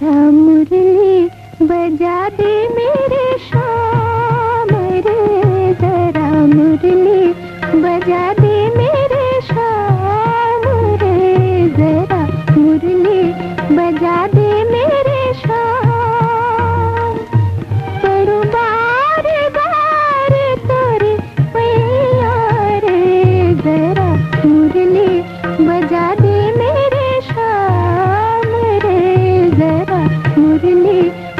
ذرا مرلی بجا دے میرے شام رے ذرا مرلی بجا دے میرے شام رے ذرا مرلی بجا دے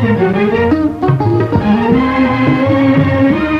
Thank you.